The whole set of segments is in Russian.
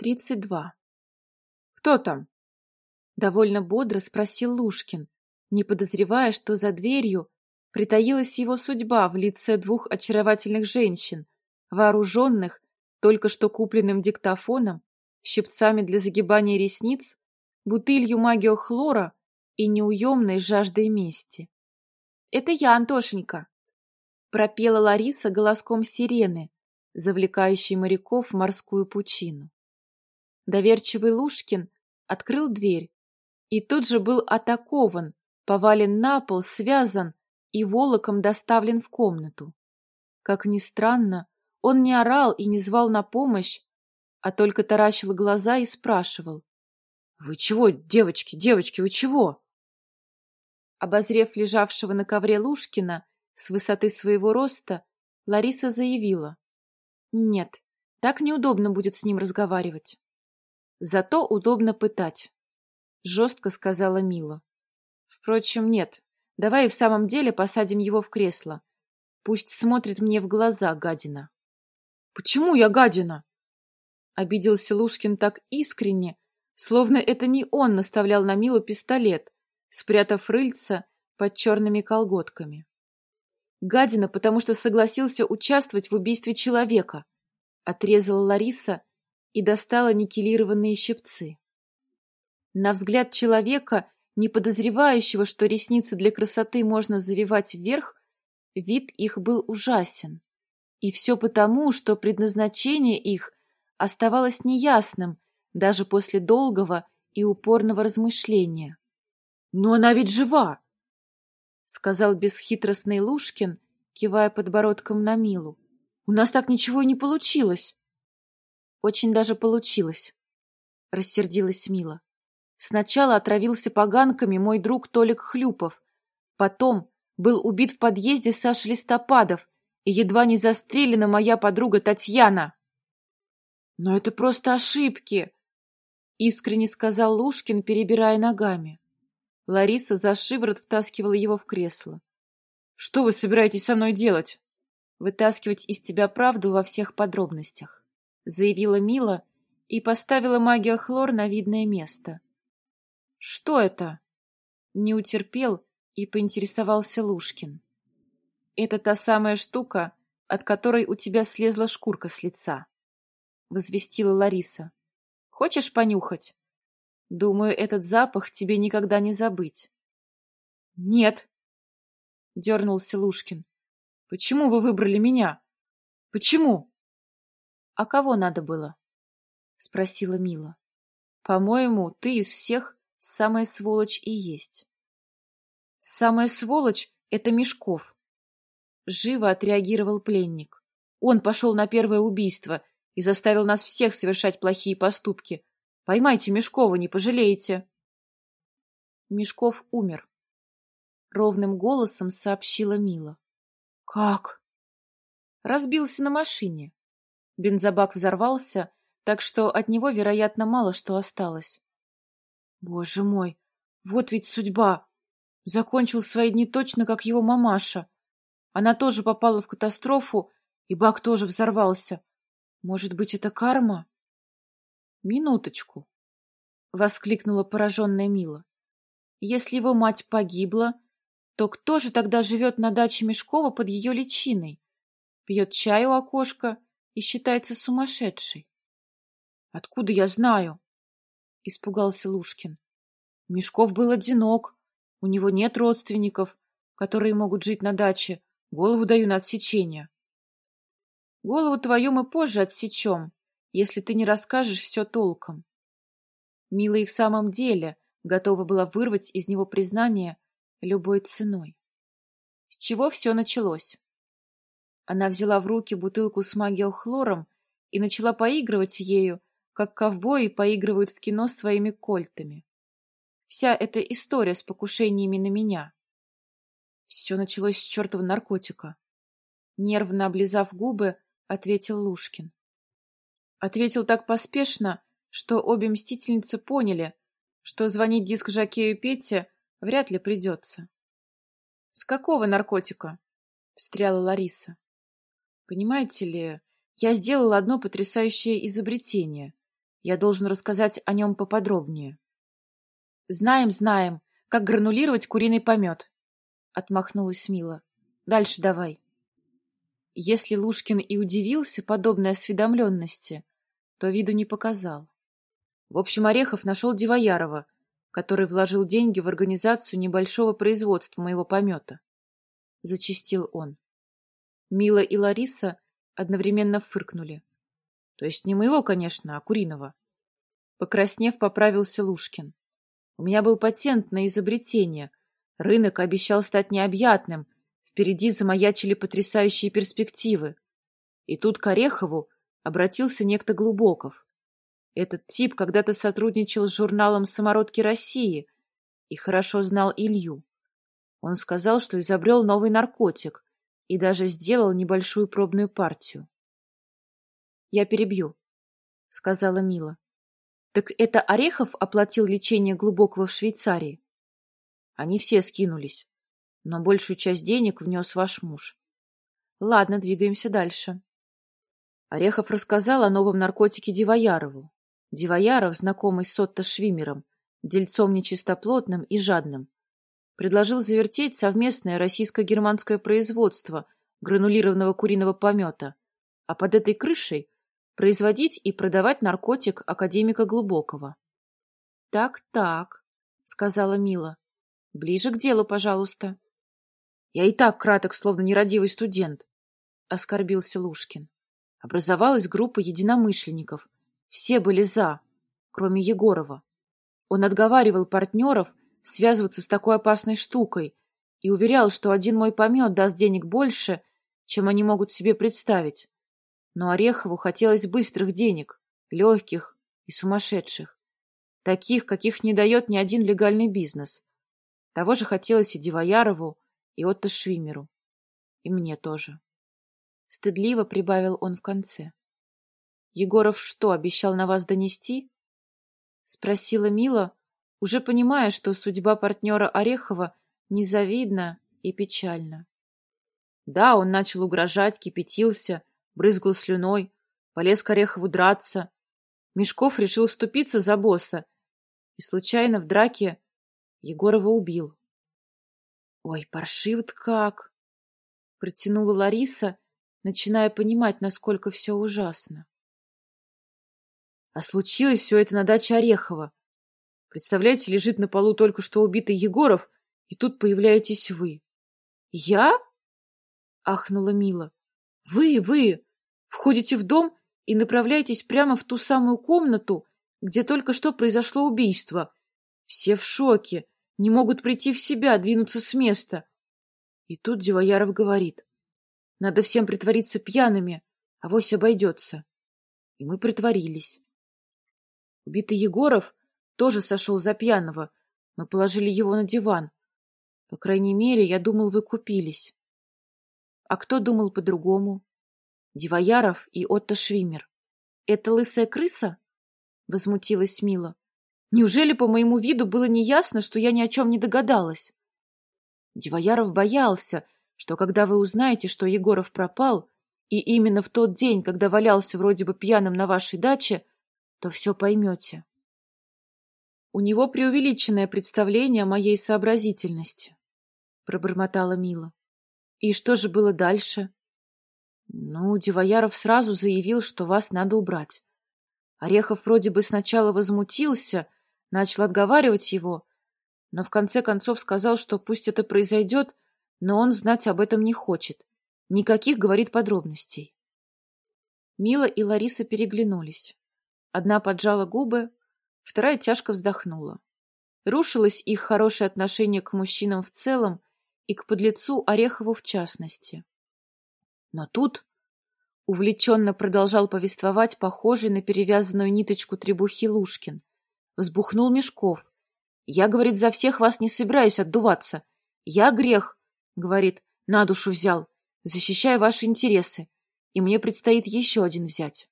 Тридцать два. «Кто там?» Довольно бодро спросил Лушкин, не подозревая, что за дверью притаилась его судьба в лице двух очаровательных женщин, вооруженных только что купленным диктофоном, щипцами для загибания ресниц, бутылью магиохлора и неуемной жаждой мести. «Это я, Антошенька!» — пропела Лариса голоском сирены, завлекающей моряков в морскую пучину. Доверчивый Лушкин открыл дверь и тут же был атакован, повален на пол, связан и волоком доставлен в комнату. Как ни странно, он не орал и не звал на помощь, а только таращил глаза и спрашивал. — Вы чего, девочки, девочки, вы чего? Обозрев лежавшего на ковре Лушкина с высоты своего роста, Лариса заявила. — Нет, так неудобно будет с ним разговаривать. Зато удобно пытать, — жестко сказала Мила. Впрочем, нет. Давай и в самом деле посадим его в кресло. Пусть смотрит мне в глаза, гадина. — Почему я гадина? Обиделся Лушкин так искренне, словно это не он наставлял на Милу пистолет, спрятав рыльца под черными колготками. Гадина, потому что согласился участвовать в убийстве человека, отрезала Лариса и достала никелированные щипцы. На взгляд человека, не подозревающего, что ресницы для красоты можно завивать вверх, вид их был ужасен. И все потому, что предназначение их оставалось неясным даже после долгого и упорного размышления. «Но она ведь жива!» — сказал бесхитростный Лушкин, кивая подбородком на Милу. «У нас так ничего и не получилось!» Очень даже получилось, — рассердилась Мила. Сначала отравился поганками мой друг Толик Хлюпов, потом был убит в подъезде Саши Листопадов и едва не застрелена моя подруга Татьяна. Но это просто ошибки, — искренне сказал Лушкин, перебирая ногами. Лариса за шиворот втаскивала его в кресло. — Что вы собираетесь со мной делать? — Вытаскивать из тебя правду во всех подробностях заявила Мила и поставила магия хлор на видное место. Что это? Не утерпел и поинтересовался Лушкин. Это та самая штука, от которой у тебя слезла шкурка с лица, возвестила Лариса. Хочешь понюхать? Думаю, этот запах тебе никогда не забыть. Нет, дернулся Лушкин. Почему вы выбрали меня? Почему? «А кого надо было?» — спросила Мила. «По-моему, ты из всех самая сволочь и есть». «Самая сволочь — это Мешков», — живо отреагировал пленник. «Он пошел на первое убийство и заставил нас всех совершать плохие поступки. Поймайте Мешкова, не пожалеете». Мешков умер. Ровным голосом сообщила Мила. «Как?» Разбился на машине. Бензобак взорвался, так что от него, вероятно, мало что осталось. Боже мой, вот ведь судьба! Закончил свои дни точно, как его мамаша. Она тоже попала в катастрофу, и бак тоже взорвался. Может быть, это карма? Минуточку, — воскликнула пораженная Мила. Если его мать погибла, то кто же тогда живет на даче Мешкова под ее личиной? Пьет чай у окошка и считается сумасшедшей. — Откуда я знаю? — испугался Лушкин. Мешков был одинок, у него нет родственников, которые могут жить на даче. Голову даю на отсечение. Голову твою мы позже отсечем, если ты не расскажешь все толком. Мила и в самом деле готова была вырвать из него признание любой ценой. С чего все началось? Она взяла в руки бутылку с магиохлором и начала поигрывать ею, как ковбои поигрывают в кино своими кольтами. Вся эта история с покушениями на меня. Все началось с чертова наркотика. Нервно облизав губы, ответил Лушкин. Ответил так поспешно, что обе мстительницы поняли, что звонить диск Жакею Пете вряд ли придется. — С какого наркотика? — встряла Лариса. Понимаете ли, я сделала одно потрясающее изобретение. Я должен рассказать о нем поподробнее. Знаем, знаем, как гранулировать куриный помет. Отмахнулась Мила. Дальше давай. Если Лушкин и удивился подобной осведомленности, то виду не показал. В общем, Орехов нашел Дивоярова, который вложил деньги в организацию небольшого производства моего помета. Зачистил он. Мила и Лариса одновременно фыркнули. То есть не моего, конечно, а куриного. Покраснев, поправился Лушкин. У меня был патент на изобретение. Рынок обещал стать необъятным. Впереди замаячили потрясающие перспективы. И тут к Орехову обратился некто Глубоков. Этот тип когда-то сотрудничал с журналом «Самородки России» и хорошо знал Илью. Он сказал, что изобрел новый наркотик и даже сделал небольшую пробную партию. «Я перебью», — сказала Мила. «Так это Орехов оплатил лечение глубокого в Швейцарии?» Они все скинулись, но большую часть денег внес ваш муж. Ладно, двигаемся дальше. Орехов рассказал о новом наркотике Дивоярову. Дивояров, знакомый с Отто Швимером, дельцом нечистоплотным и жадным, предложил завертеть совместное российско-германское производство гранулированного куриного помета, а под этой крышей производить и продавать наркотик академика Глубокого. «Так, — сказала Мила. — Ближе к делу, пожалуйста. — Я и так краток, словно нерадивый студент, — оскорбился Лушкин. Образовалась группа единомышленников. Все были «за», кроме Егорова. Он отговаривал партнеров связываться с такой опасной штукой и уверял, что один мой помет даст денег больше, чем они могут себе представить. Но Орехову хотелось быстрых денег, легких и сумасшедших. Таких, каких не дает ни один легальный бизнес. Того же хотелось и Дивоярову, и Отто Швимеру. И мне тоже. Стыдливо прибавил он в конце. Егоров что, обещал на вас донести? Спросила Мила, уже понимая, что судьба партнера Орехова незавидна и печальна. Да, он начал угрожать, кипятился, брызгал слюной, полез к Орехову драться. Мешков решил ступиться за босса и случайно в драке Егорова убил. «Ой, паршиво-то как!» — протянула Лариса, начиная понимать, насколько все ужасно. А случилось все это на даче Орехова. Представляете, лежит на полу только что убитый Егоров, и тут появляетесь вы. «Я?» — ахнула Мила. «Вы, вы! Входите в дом и направляетесь прямо в ту самую комнату, где только что произошло убийство. Все в шоке, не могут прийти в себя, двинуться с места. И тут Дивояров говорит. Надо всем притвориться пьяными, а вось обойдется. И мы притворились. Убитый Егоров тоже сошел за пьяного, но положили его на диван. По крайней мере, я думал, вы купились. А кто думал по-другому? Дивояров и Отто Швимер. Это лысая крыса? Возмутилась Мила. Неужели по моему виду было неясно, что я ни о чем не догадалась? Дивояров боялся, что когда вы узнаете, что Егоров пропал, и именно в тот день, когда валялся вроде бы пьяным на вашей даче, то все поймете. У него преувеличенное представление о моей сообразительности, пробормотала Мила. И что же было дальше? Ну, Дивояров сразу заявил, что вас надо убрать. Орехов вроде бы сначала возмутился, начал отговаривать его, но в конце концов сказал, что пусть это произойдет, но он знать об этом не хочет. Никаких, говорит, подробностей. Мила и Лариса переглянулись. Одна поджала губы, вторая тяжко вздохнула. Рушилось их хорошее отношение к мужчинам в целом и к подлецу Орехову в частности. Но тут увлеченно продолжал повествовать похожий на перевязанную ниточку требухи Лушкин. Взбухнул Мешков. «Я, — говорит, — за всех вас не собираюсь отдуваться. Я грех, — говорит, — на душу взял, защищая ваши интересы, и мне предстоит еще один взять».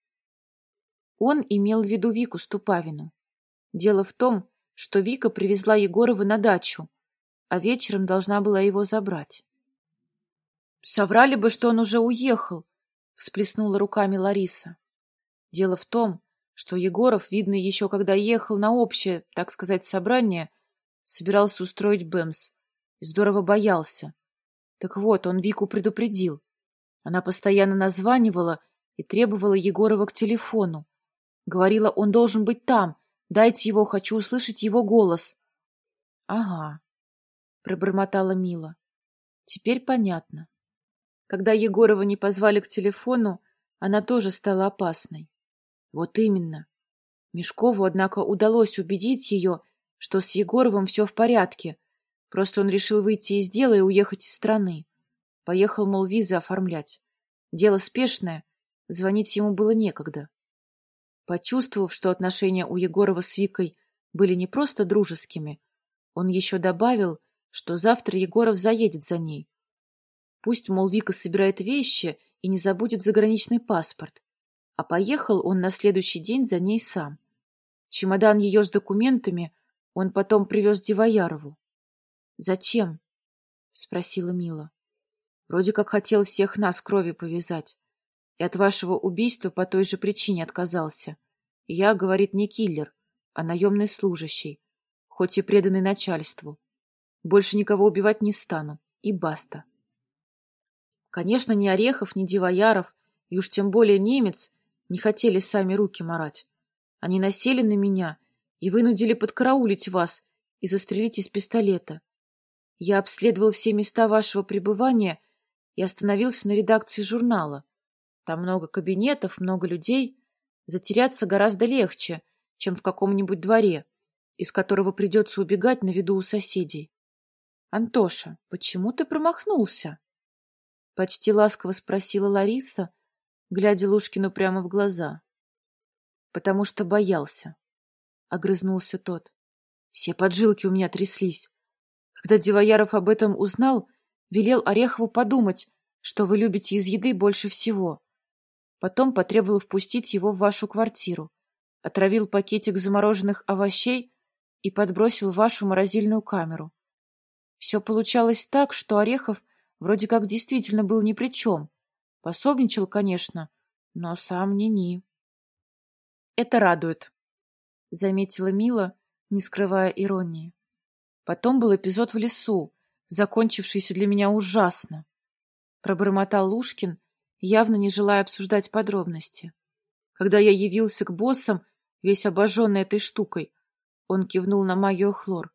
Он имел в виду Вику Ступавину. Дело в том, что Вика привезла Егорова на дачу, а вечером должна была его забрать. Соврали бы, что он уже уехал, всплеснула руками Лариса. Дело в том, что Егоров, видно, еще когда ехал на общее, так сказать, собрание, собирался устроить Бэмс и здорово боялся. Так вот, он Вику предупредил. Она постоянно названивала и требовала Егорова к телефону. Говорила, он должен быть там, дайте его, хочу услышать его голос. — Ага, — пробормотала Мила. — Теперь понятно. Когда Егорова не позвали к телефону, она тоже стала опасной. Вот именно. Мешкову, однако, удалось убедить ее, что с Егоровым все в порядке, просто он решил выйти из дела и уехать из страны. Поехал, мол, визы оформлять. Дело спешное, звонить ему было некогда. Почувствовав, что отношения у Егорова с Викой были не просто дружескими, он еще добавил, что завтра Егоров заедет за ней. Пусть, мол, Вика собирает вещи и не забудет заграничный паспорт. А поехал он на следующий день за ней сам. Чемодан ее с документами он потом привез Дивоярову. «Зачем?» — спросила Мила. «Вроде как хотел всех нас крови повязать. И от вашего убийства по той же причине отказался. Я, говорит, не киллер, а наемный служащий, хоть и преданный начальству. Больше никого убивать не стану. И баста». Конечно, ни Орехов, ни Дивояров, и уж тем более немец не хотели сами руки марать. Они насели на меня и вынудили подкараулить вас и застрелить из пистолета. Я обследовал все места вашего пребывания и остановился на редакции журнала. Там много кабинетов, много людей. Затеряться гораздо легче, чем в каком-нибудь дворе, из которого придется убегать на виду у соседей. — Антоша, почему ты промахнулся? — почти ласково спросила Лариса, глядя Лушкину прямо в глаза. — Потому что боялся, — огрызнулся тот. Все поджилки у меня тряслись. Когда Дивояров об этом узнал, велел Орехову подумать, что вы любите из еды больше всего. Потом потребовал впустить его в вашу квартиру, отравил пакетик замороженных овощей и подбросил в вашу морозильную камеру. Все получалось так, что Орехов вроде как действительно был ни при чем, Пособничал, конечно, но сам не-ни. Это радует, — заметила Мила, не скрывая иронии. Потом был эпизод в лесу, закончившийся для меня ужасно. Пробормотал Лушкин, явно не желая обсуждать подробности. Когда я явился к боссам, весь обожженный этой штукой, он кивнул на магию хлор.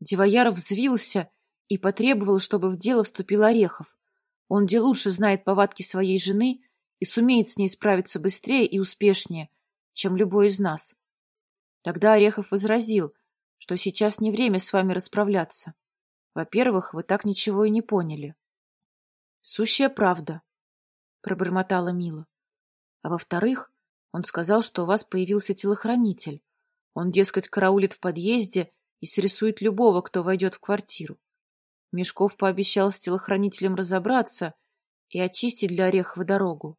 Дивояров взвился и потребовал, чтобы в дело вступил Орехов. Он где лучше знает повадки своей жены и сумеет с ней справиться быстрее и успешнее, чем любой из нас. Тогда Орехов возразил, что сейчас не время с вами расправляться. Во-первых, вы так ничего и не поняли. Сущая правда, пробормотала Мила. А во-вторых, он сказал, что у вас появился телохранитель. Он, дескать, караулит в подъезде и срисует любого, кто войдет в квартиру. Мешков пообещал с телохранителем разобраться и очистить для Орехова дорогу.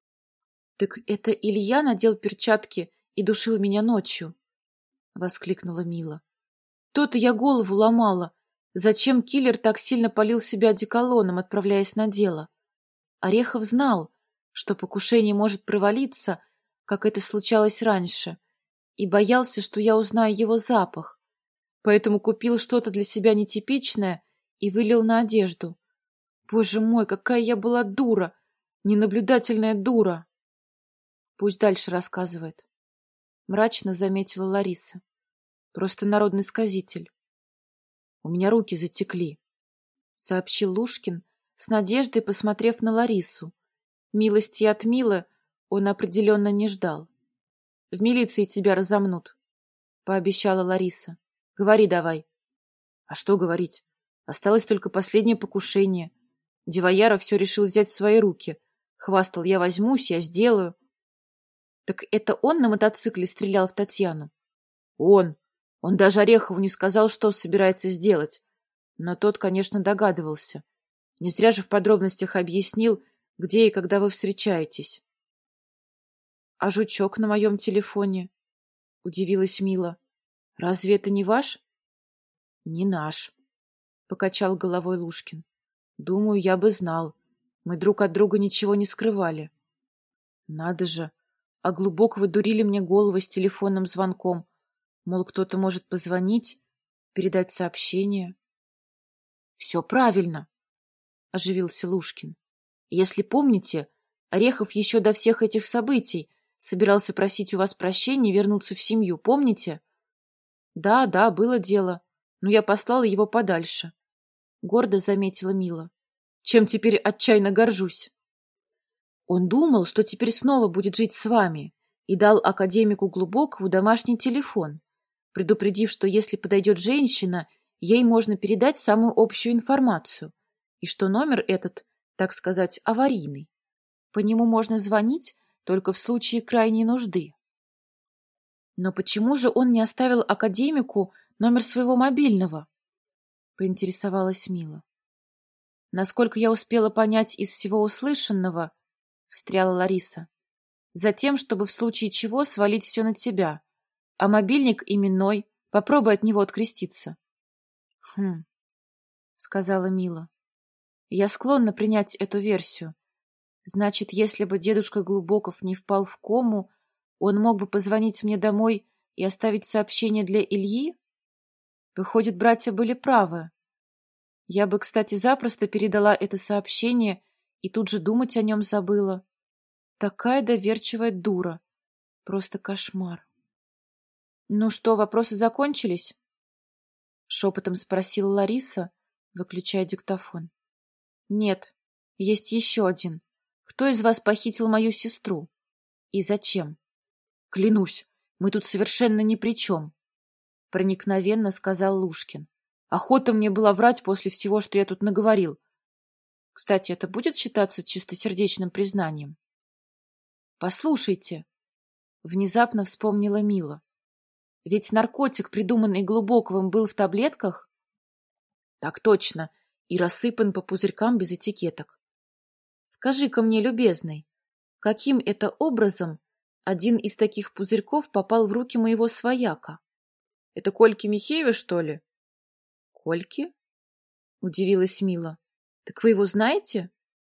— Так это Илья надел перчатки и душил меня ночью? — воскликнула Мила. — То-то я голову ломала. Зачем киллер так сильно полил себя одеколоном, отправляясь на дело? Орехов знал, что покушение может провалиться, как это случалось раньше, и боялся, что я узнаю его запах поэтому купил что-то для себя нетипичное и вылил на одежду. Боже мой, какая я была дура! Ненаблюдательная дура! Пусть дальше рассказывает. Мрачно заметила Лариса. Просто народный сказитель. У меня руки затекли, сообщил Лушкин, с надеждой посмотрев на Ларису. Милости от Милы он определенно не ждал. В милиции тебя разомнут, пообещала Лариса. Говори давай. А что говорить? Осталось только последнее покушение. Дивояра все решил взять в свои руки. Хвастал, я возьмусь, я сделаю. Так это он на мотоцикле стрелял в Татьяну? Он. Он даже Орехову не сказал, что собирается сделать. Но тот, конечно, догадывался. Не зря же в подробностях объяснил, где и когда вы встречаетесь. — А жучок на моем телефоне? — удивилась Мила. Разве это не ваш? Не наш, покачал головой Лушкин. Думаю, я бы знал. Мы друг от друга ничего не скрывали. Надо же, а глубоко выдурили мне голову с телефонным звонком. Мол, кто-то может позвонить, передать сообщение. — Все правильно, — оживился Лушкин. — Если помните, Орехов еще до всех этих событий собирался просить у вас прощения и вернуться в семью, помните? — Да, да, было дело, но я послала его подальше. Гордо заметила Мила. Чем теперь отчаянно горжусь. Он думал, что теперь снова будет жить с вами, и дал академику Глубокову домашний телефон, предупредив, что если подойдет женщина, ей можно передать самую общую информацию, и что номер этот, так сказать, аварийный. По нему можно звонить только в случае крайней нужды. Но почему же он не оставил академику номер своего мобильного? Поинтересовалась Мила. Насколько я успела понять из всего услышанного, встряла Лариса. Затем, чтобы в случае чего свалить все на тебя. А мобильник именной, попробуй от него откреститься. — Хм, — сказала Мила. — Я склонна принять эту версию. Значит, если бы дедушка Глубоков не впал в кому, он мог бы позвонить мне домой и оставить сообщение для Ильи? Выходит, братья были правы. Я бы, кстати, запросто передала это сообщение и тут же думать о нем забыла. Такая доверчивая дура. Просто кошмар. «Ну что, вопросы закончились?» Шепотом спросила Лариса, выключая диктофон. «Нет, есть еще один. Кто из вас похитил мою сестру? И зачем?» «Клянусь, мы тут совершенно ни при чем», — проникновенно сказал Лушкин. «Охота мне была врать после всего, что я тут наговорил. Кстати, это будет считаться чистосердечным признанием? Послушайте, внезапно вспомнила Мила. Ведь наркотик, придуманный Глубоковым, был в таблетках? Так точно, и рассыпан по пузырькам без этикеток. Скажи-ка мне, любезный, каким это образом один из таких пузырьков попал в руки моего свояка? Это Кольки Михеева, что ли? Кольки? Удивилась Мила. Так вы его знаете?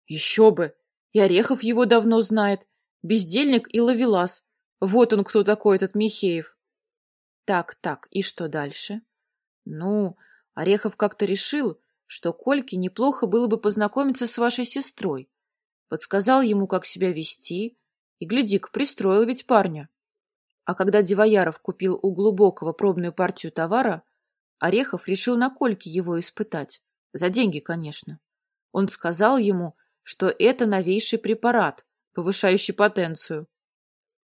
Еще бы! И Орехов его давно знает. Бездельник и ловелас. Вот он кто такой, этот Михеев. Так, так, и что дальше? Ну, Орехов как-то решил, что Кольке неплохо было бы познакомиться с вашей сестрой. Подсказал ему, как себя вести, и, гляди-ка, пристроил ведь парня. А когда Дивояров купил у Глубокого пробную партию товара, Орехов решил на Кольке его испытать. За деньги, конечно. Он сказал ему, что это новейший препарат, повышающий потенцию.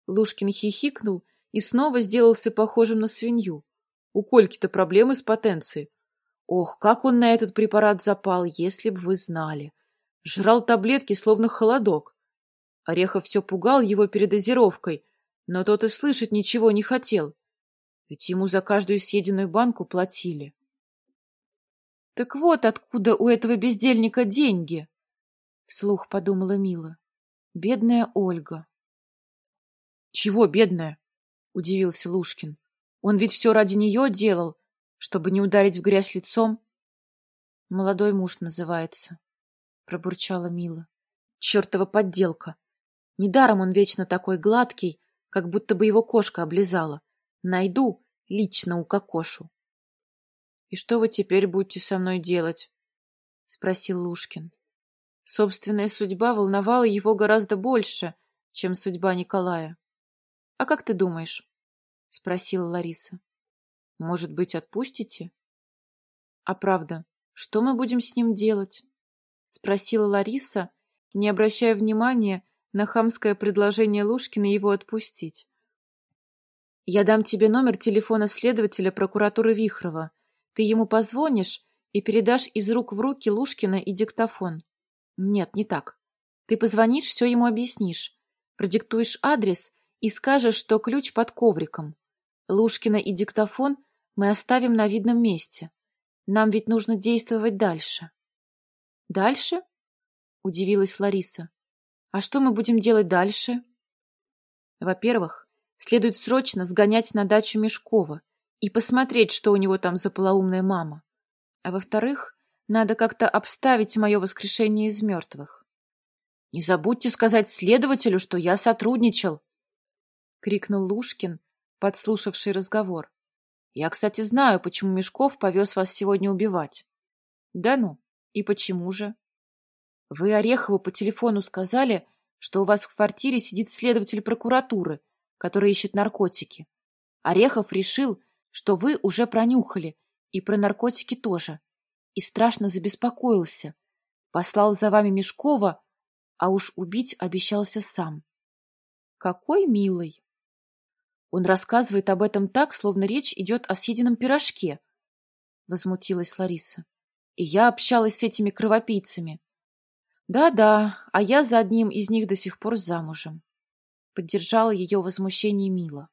Лушкин хихикнул и снова сделался похожим на свинью. У Кольки-то проблемы с потенцией. Ох, как он на этот препарат запал, если бы вы знали. Жрал таблетки, словно холодок. Орехов все пугал его передозировкой, но тот и слышать ничего не хотел. Ведь ему за каждую съеденную банку платили. Так вот откуда у этого бездельника деньги, вслух подумала Мила. Бедная Ольга. Чего бедная? удивился Лушкин. Он ведь все ради нее делал, чтобы не ударить в грязь лицом. Молодой муж называется, пробурчала Мила. Чертова подделка. Недаром он вечно такой гладкий, как будто бы его кошка облизала. Найду, лично укокошу. «И что вы теперь будете со мной делать?» — спросил Лушкин. Собственная судьба волновала его гораздо больше, чем судьба Николая. «А как ты думаешь?» — спросила Лариса. «Может быть, отпустите?» «А правда, что мы будем с ним делать?» — спросила Лариса, не обращая внимания на хамское предложение Лушкина его отпустить. «Я дам тебе номер телефона следователя прокуратуры Вихрова. Ты ему позвонишь и передашь из рук в руки Лушкина и диктофон. Нет, не так. Ты позвонишь, все ему объяснишь. Продиктуешь адрес и скажешь, что ключ под ковриком. Лушкина и диктофон мы оставим на видном месте. Нам ведь нужно действовать дальше. Дальше? Удивилась Лариса. А что мы будем делать дальше? Во-первых, следует срочно сгонять на дачу Мешкова и посмотреть, что у него там за полоумная мама. А во-вторых, надо как-то обставить мое воскрешение из мертвых. Не забудьте сказать следователю, что я сотрудничал, крикнул Лушкин, подслушавший разговор. Я, кстати, знаю, почему Мешков повез вас сегодня убивать. Да ну, и почему же? Вы Орехову по телефону сказали, что у вас в квартире сидит следователь прокуратуры, который ищет наркотики. Орехов решил, что вы уже пронюхали, и про наркотики тоже, и страшно забеспокоился. Послал за вами Мешкова, а уж убить обещался сам. Какой милый! Он рассказывает об этом так, словно речь идет о съеденном пирожке, — возмутилась Лариса. И я общалась с этими кровопийцами. Да-да, а я за одним из них до сих пор замужем. Поддержала ее возмущение Мила.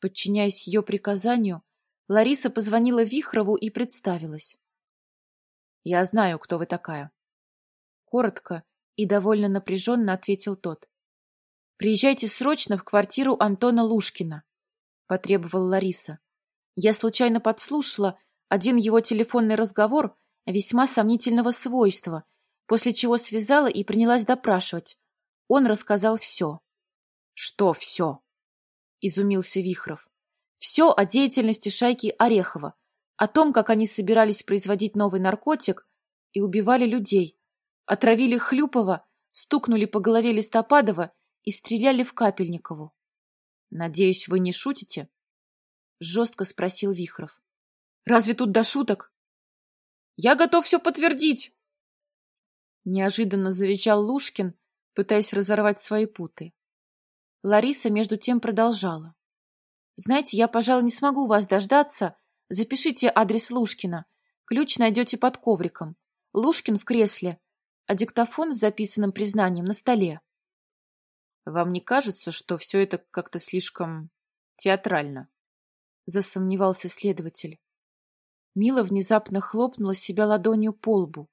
Подчиняясь ее приказанию, Лариса позвонила Вихрову и представилась. «Я знаю, кто вы такая». Коротко и довольно напряженно ответил тот. «Приезжайте срочно в квартиру Антона Лушкина», — потребовала Лариса. «Я случайно подслушала один его телефонный разговор весьма сомнительного свойства, после чего связала и принялась допрашивать. Он рассказал все». «Что все?» — изумился Вихров. «Все о деятельности шайки Орехова, о том, как они собирались производить новый наркотик и убивали людей, отравили Хлюпова, стукнули по голове Листопадова и стреляли в Капельникову. «Надеюсь, вы не шутите?» — жестко спросил Вихров. «Разве тут до шуток?» «Я готов все подтвердить!» Неожиданно завечал Лушкин, пытаясь разорвать свои путы. Лариса между тем продолжала. «Знаете, я, пожалуй, не смогу вас дождаться. Запишите адрес Лушкина. Ключ найдете под ковриком. Лушкин в кресле, а диктофон с записанным признанием на столе. Вам не кажется, что все это как-то слишком театрально? Засомневался следователь. Мила внезапно хлопнула себя ладонью по лбу.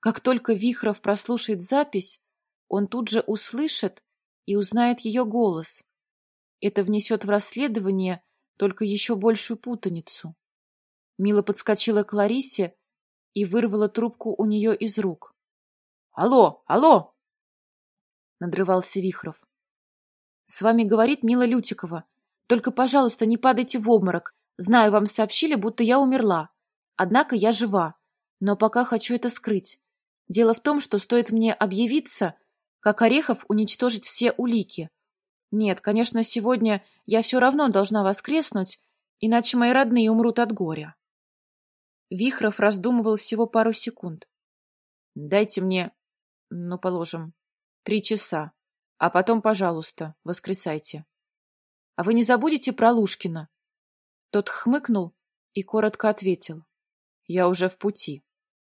Как только Вихров прослушает запись, он тут же услышит и узнает ее голос. Это внесет в расследование только еще большую путаницу. Мила подскочила к Ларисе и вырвала трубку у нее из рук. «Алло, алло!» — надрывался Вихров. «С вами говорит Мила Лютикова. Только, пожалуйста, не падайте в обморок. Знаю, вам сообщили, будто я умерла. Однако я жива. Но пока хочу это скрыть. Дело в том, что стоит мне объявиться, как Орехов уничтожить все улики. Нет, конечно, сегодня я все равно должна воскреснуть, иначе мои родные умрут от горя». Вихров раздумывал всего пару секунд. «Дайте мне ну, положим, три часа. А потом, пожалуйста, воскресайте. А вы не забудете про Лушкина? Тот хмыкнул и коротко ответил. Я уже в пути.